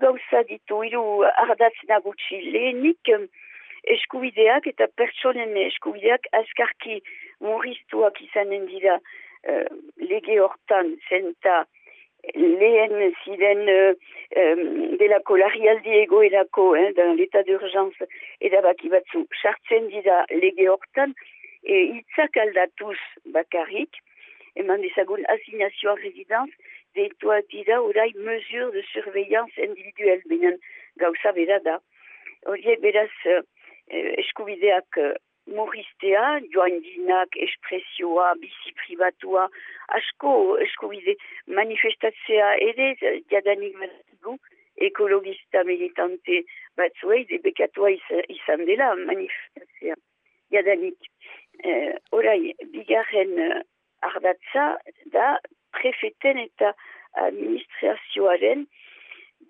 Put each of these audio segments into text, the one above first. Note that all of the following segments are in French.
gauza ditu, hiru ardatz nagutsi. Lehenik eskubideak eta pertsonen eskubideak azkarki murriztuak izanen dira uh, lege hortan zenta lehen ziren uh, um, delako larrialdi egoerako, eh, dans l'état d'urgence edabaki batzu, sartzen dira lege hortan, e, itzak aldatuz bakarrik, eman dezagun asignazioa residence, deitua dira orai mesure de surveillance individuelle, benen gauza bera da. Horiek beraz uh, eskubideak uh, murriztea, joan dinak, espresioa, bizi privatua, asko eskubide manifestatzea ere, jadanik bat ekologista militante batzuei, debekatua izan dela manifestatzea, jadanik. Uh, orai, bigarren uh, ardatza da prefeten eta administrazioaren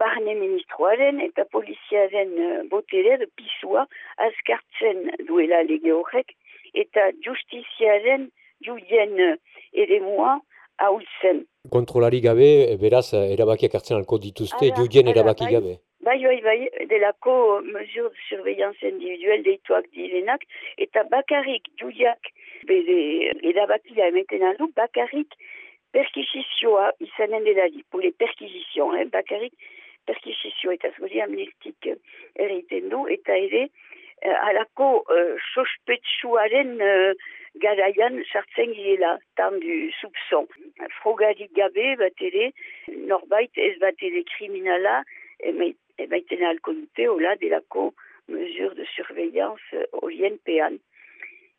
barne ministroaren eta poliziaren uh, botere pisua azkartzen duela lege horrek eta justiziaren judien ere mua hautzen. Kontrolari gabe, beraz, erabakiak hartzen alko dituzte, judien erabaki bai, gabe. Bai, bai, bai, delako mesure de surveillance individuelle deituak direnak, eta bakarrik judiak bere erabakia emeten aldu, bakarrik perkisizioa izanen dela di, pule perkisizioa, eh, bakarrik perkisizioa eta zuri amnestik erreiten du, eta ere, uh, alako uh, sospetsuaren uh, garaian sartzen girela, tan du soupçon. Frogarik gabe bat ere, norbait ez bat ere kriminala, emaiten alko dute, hola, delako mesure de surveillance horien pean.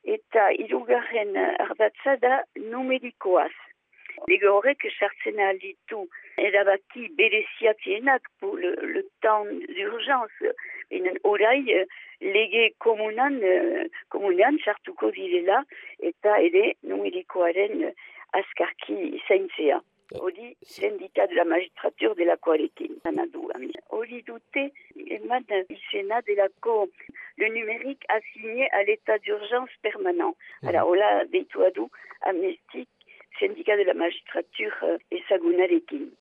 Eta irugarren ardatza da numerikoaz. Lege horrek sartzen alditu erabaki bereziatienak pour le, le temps d'urgence. Enen orai lege komunan, komunan sartuko direla eta ere numerikoaren askarki zaintzea. Hori sindika de la magistrature delakoarekin. Hori dute eman izena delako le numérique assigné à l'état d'urgence permanent. -hmm. Alors, hola deitu adu amnestik de la magistrature ezagunarekin.